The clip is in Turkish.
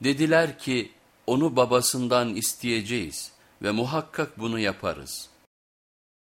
Dediler ki onu babasından isteyeceğiz ve muhakkak bunu yaparız.''